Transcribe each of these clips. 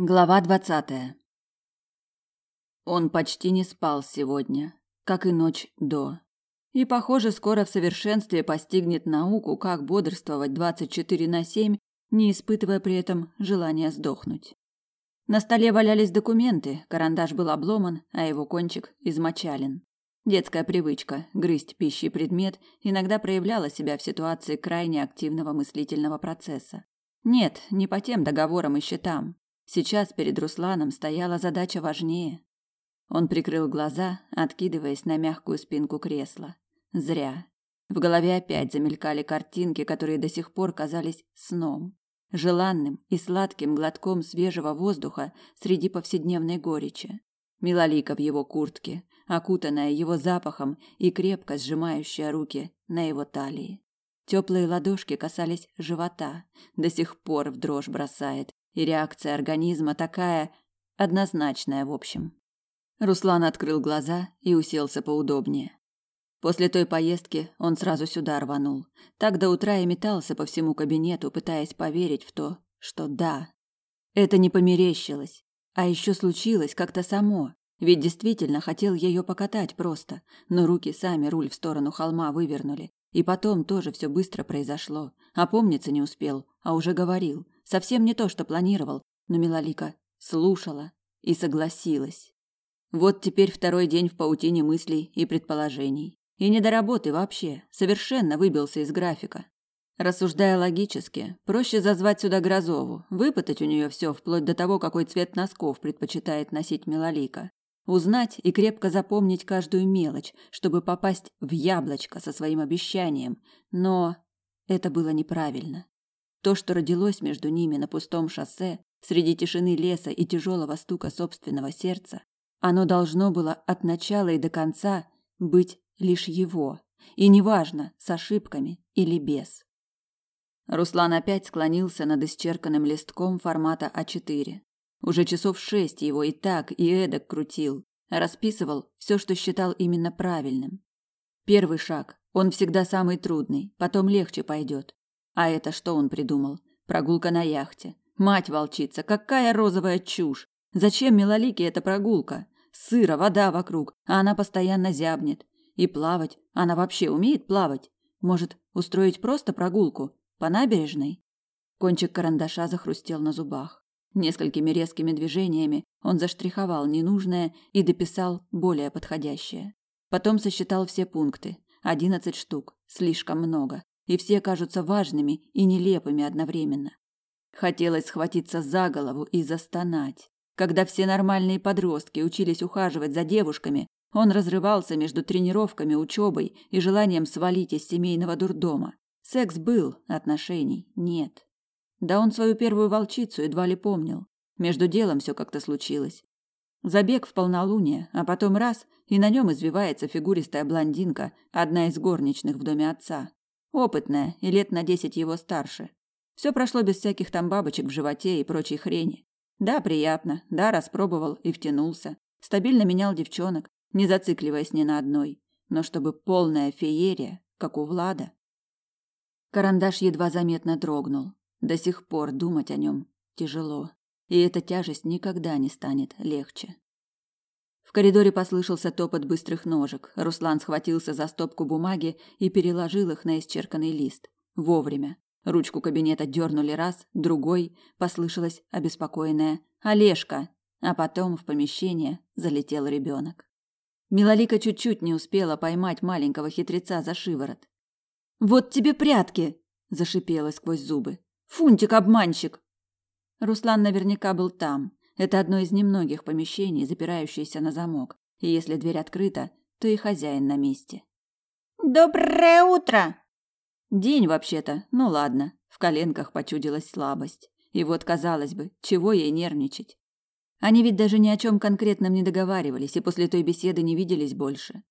Глава двадцатая. Он почти не спал сегодня, как и ночь до. И, похоже, скоро в совершенстве постигнет науку, как бодрствовать 24 на 7, не испытывая при этом желания сдохнуть. На столе валялись документы, карандаш был обломан, а его кончик измочален. Детская привычка грызть пищи предмет иногда проявляла себя в ситуации крайне активного мыслительного процесса. Нет, не по тем договорам и счетам, Сейчас перед Русланом стояла задача важнее. Он прикрыл глаза, откидываясь на мягкую спинку кресла. Зря. В голове опять замелькали картинки, которые до сих пор казались сном, желанным и сладким глотком свежего воздуха среди повседневной горечи. Милолика в его куртке, окутанная его запахом и крепко сжимающая руки на его талии. Теплые ладошки касались живота, до сих пор в дрожь бросает, и реакция организма такая однозначная, в общем. Руслан открыл глаза и уселся поудобнее. После той поездки он сразу сюда рванул. Так до утра и метался по всему кабинету, пытаясь поверить в то, что да, это не померещилось, а еще случилось как-то само. Ведь действительно хотел ее покатать просто, но руки сами руль в сторону холма вывернули. И потом тоже все быстро произошло. Опомниться не успел, а уже говорил. Совсем не то, что планировал, но Милалика слушала и согласилась. Вот теперь второй день в паутине мыслей и предположений. И не до работы вообще, совершенно выбился из графика. Рассуждая логически, проще зазвать сюда Грозову, выпытать у нее все, вплоть до того, какой цвет носков предпочитает носить Милалика. Узнать и крепко запомнить каждую мелочь, чтобы попасть в яблочко со своим обещанием. Но это было неправильно. То, что родилось между ними на пустом шоссе, среди тишины леса и тяжелого стука собственного сердца, оно должно было от начала и до конца быть лишь его, и неважно, с ошибками или без. Руслан опять склонился над исчерканным листком формата А4. Уже часов шесть его и так, и эдак крутил, расписывал все, что считал именно правильным. Первый шаг, он всегда самый трудный, потом легче пойдет. А это что он придумал? Прогулка на яхте. Мать волчица, какая розовая чушь! Зачем Милолике эта прогулка? Сыро, вода вокруг, а она постоянно зябнет. И плавать, она вообще умеет плавать? Может, устроить просто прогулку? По набережной? Кончик карандаша захрустел на зубах. Несколькими резкими движениями он заштриховал ненужное и дописал более подходящее. Потом сосчитал все пункты. Одиннадцать штук. Слишком много и все кажутся важными и нелепыми одновременно. Хотелось схватиться за голову и застонать. Когда все нормальные подростки учились ухаживать за девушками, он разрывался между тренировками, учебой и желанием свалить из семейного дурдома. Секс был, отношений нет. Да он свою первую волчицу едва ли помнил. Между делом все как-то случилось. Забег в полнолуние, а потом раз, и на нем извивается фигуристая блондинка, одна из горничных в доме отца. Опытная и лет на десять его старше. Все прошло без всяких там бабочек в животе и прочей хрени. Да, приятно, да, распробовал и втянулся. Стабильно менял девчонок, не зацикливаясь ни на одной. Но чтобы полная феерия, как у Влада. Карандаш едва заметно дрогнул. До сих пор думать о нем тяжело. И эта тяжесть никогда не станет легче. В коридоре послышался топот быстрых ножек. Руслан схватился за стопку бумаги и переложил их на исчерканный лист. Вовремя. Ручку кабинета дернули раз, другой, послышалось обеспокоенное «Олежка!», а потом в помещение залетел ребенок. Милолика чуть-чуть не успела поймать маленького хитреца за шиворот. «Вот тебе прятки!» – зашипела сквозь зубы. «Фунтик, обманщик!» Руслан наверняка был там, это одно из немногих помещений, запирающееся на замок. И если дверь открыта, то и хозяин на месте. Доброе утро. День вообще-то. Ну ладно, в коленках почудилась слабость. И вот, казалось бы, чего ей нервничать? Они ведь даже ни о чем конкретном не договаривались и после той беседы не виделись больше.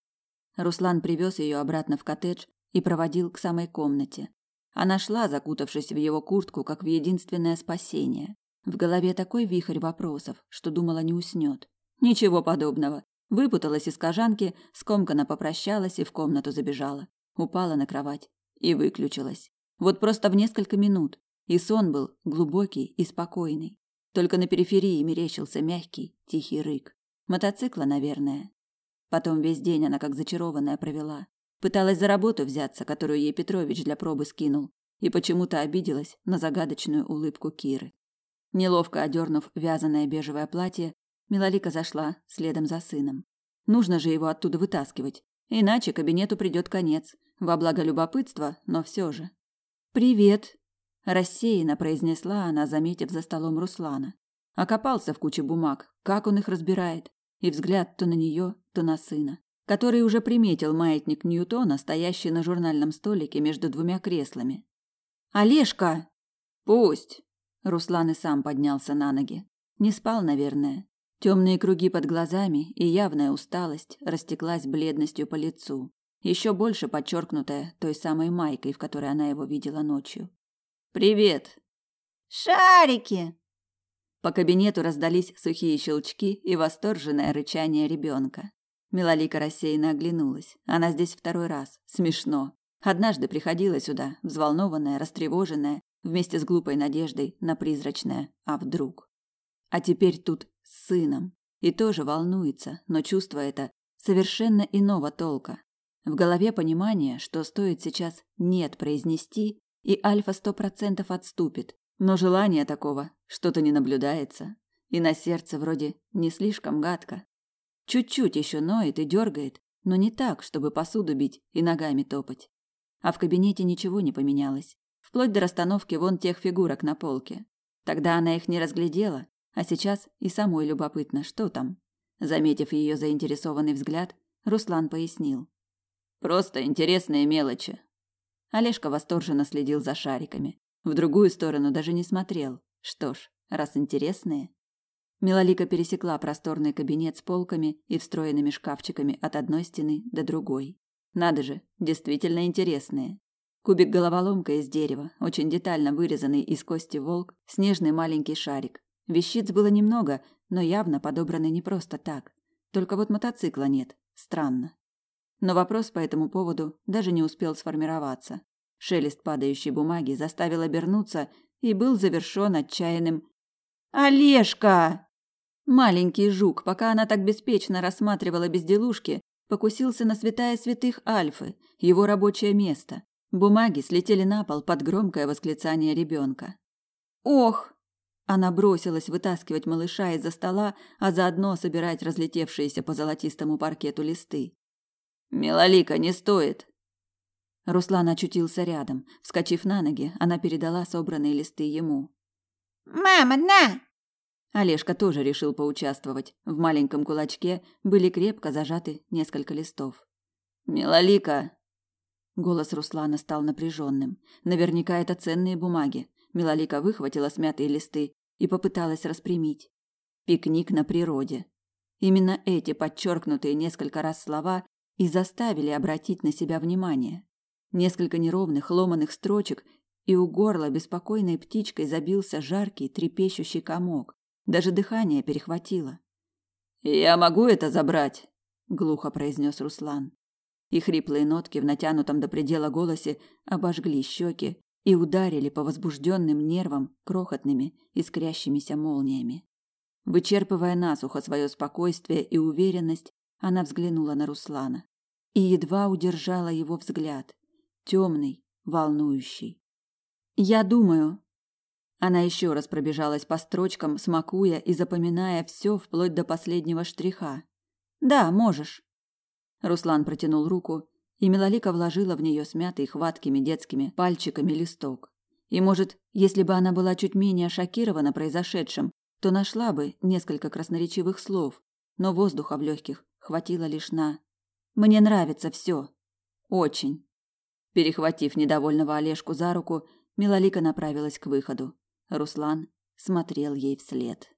Руслан привез ее обратно в коттедж и проводил к самой комнате. Она шла, закутавшись в его куртку, как в единственное спасение. В голове такой вихрь вопросов, что думала не уснет. Ничего подобного. Выпуталась из кожанки, скомканно попрощалась и в комнату забежала. Упала на кровать и выключилась. Вот просто в несколько минут. И сон был глубокий и спокойный. Только на периферии мерещился мягкий, тихий рык. Мотоцикла, наверное. Потом весь день она как зачарованная провела. Пыталась за работу взяться, которую ей Петрович для пробы скинул, и почему-то обиделась на загадочную улыбку Киры. Неловко одернув вязаное бежевое платье, Милолика зашла следом за сыном. Нужно же его оттуда вытаскивать, иначе кабинету придет конец. Во благо любопытства, но все же. «Привет!» – рассеянно произнесла она, заметив за столом Руслана. Окопался в куче бумаг, как он их разбирает, и взгляд то на нее, то на сына, который уже приметил маятник Ньютона, стоящий на журнальном столике между двумя креслами. «Олежка!» «Пусть!» Руслан и сам поднялся на ноги. Не спал, наверное. Темные круги под глазами и явная усталость растеклась бледностью по лицу, еще больше подчеркнутая той самой майкой, в которой она его видела ночью. «Привет!» «Шарики!» По кабинету раздались сухие щелчки и восторженное рычание ребенка. Милолика рассеянно оглянулась. Она здесь второй раз. Смешно. Однажды приходила сюда, взволнованная, растревоженная, вместе с глупой надеждой на призрачное «а вдруг?». А теперь тут с сыном. И тоже волнуется, но чувство это совершенно иного толка. В голове понимание, что стоит сейчас «нет» произнести, и Альфа сто процентов отступит. Но желания такого что-то не наблюдается. И на сердце вроде не слишком гадко. Чуть-чуть еще ноет и дергает, но не так, чтобы посуду бить и ногами топать. А в кабинете ничего не поменялось вплоть до расстановки вон тех фигурок на полке. Тогда она их не разглядела, а сейчас и самой любопытно, что там. Заметив ее заинтересованный взгляд, Руслан пояснил: "Просто интересные мелочи". Олежка восторженно следил за шариками, в другую сторону даже не смотрел. Что ж, раз интересные. Милолика пересекла просторный кабинет с полками и встроенными шкафчиками от одной стены до другой. Надо же, действительно интересные. Кубик головоломка из дерева, очень детально вырезанный из кости волк, снежный маленький шарик. Вещиц было немного, но явно подобраны не просто так. Только вот мотоцикла нет. Странно. Но вопрос по этому поводу даже не успел сформироваться. Шелест падающей бумаги заставил обернуться и был завершен отчаянным «Олежка!». Маленький жук, пока она так беспечно рассматривала безделушки, покусился на святая святых Альфы, его рабочее место. Бумаги слетели на пол под громкое восклицание ребенка. «Ох!» Она бросилась вытаскивать малыша из-за стола, а заодно собирать разлетевшиеся по золотистому паркету листы. «Милолика, не стоит!» Руслан очутился рядом. Вскочив на ноги, она передала собранные листы ему. «Мама, на!» Олежка тоже решил поучаствовать. В маленьком кулачке были крепко зажаты несколько листов. «Милолика!» Голос Руслана стал напряженным. Наверняка это ценные бумаги. Милолика выхватила смятые листы и попыталась распрямить. Пикник на природе. Именно эти подчеркнутые несколько раз слова и заставили обратить на себя внимание. Несколько неровных, ломаных строчек, и у горла беспокойной птичкой забился жаркий, трепещущий комок. Даже дыхание перехватило. «Я могу это забрать?» – глухо произнес Руслан и хриплые нотки в натянутом до предела голосе обожгли щеки и ударили по возбужденным нервам крохотными, искрящимися молниями. Вычерпывая насухо свое спокойствие и уверенность, она взглянула на Руслана и едва удержала его взгляд, темный, волнующий. «Я думаю...» Она еще раз пробежалась по строчкам, смакуя и запоминая все вплоть до последнего штриха. «Да, можешь». Руслан протянул руку, и Милолика вложила в нее смятый хваткими детскими пальчиками листок. И, может, если бы она была чуть менее шокирована произошедшим, то нашла бы несколько красноречивых слов, но воздуха в легких хватило лишь на «Мне нравится все. Очень». Перехватив недовольного Олежку за руку, Милолика направилась к выходу. Руслан смотрел ей вслед.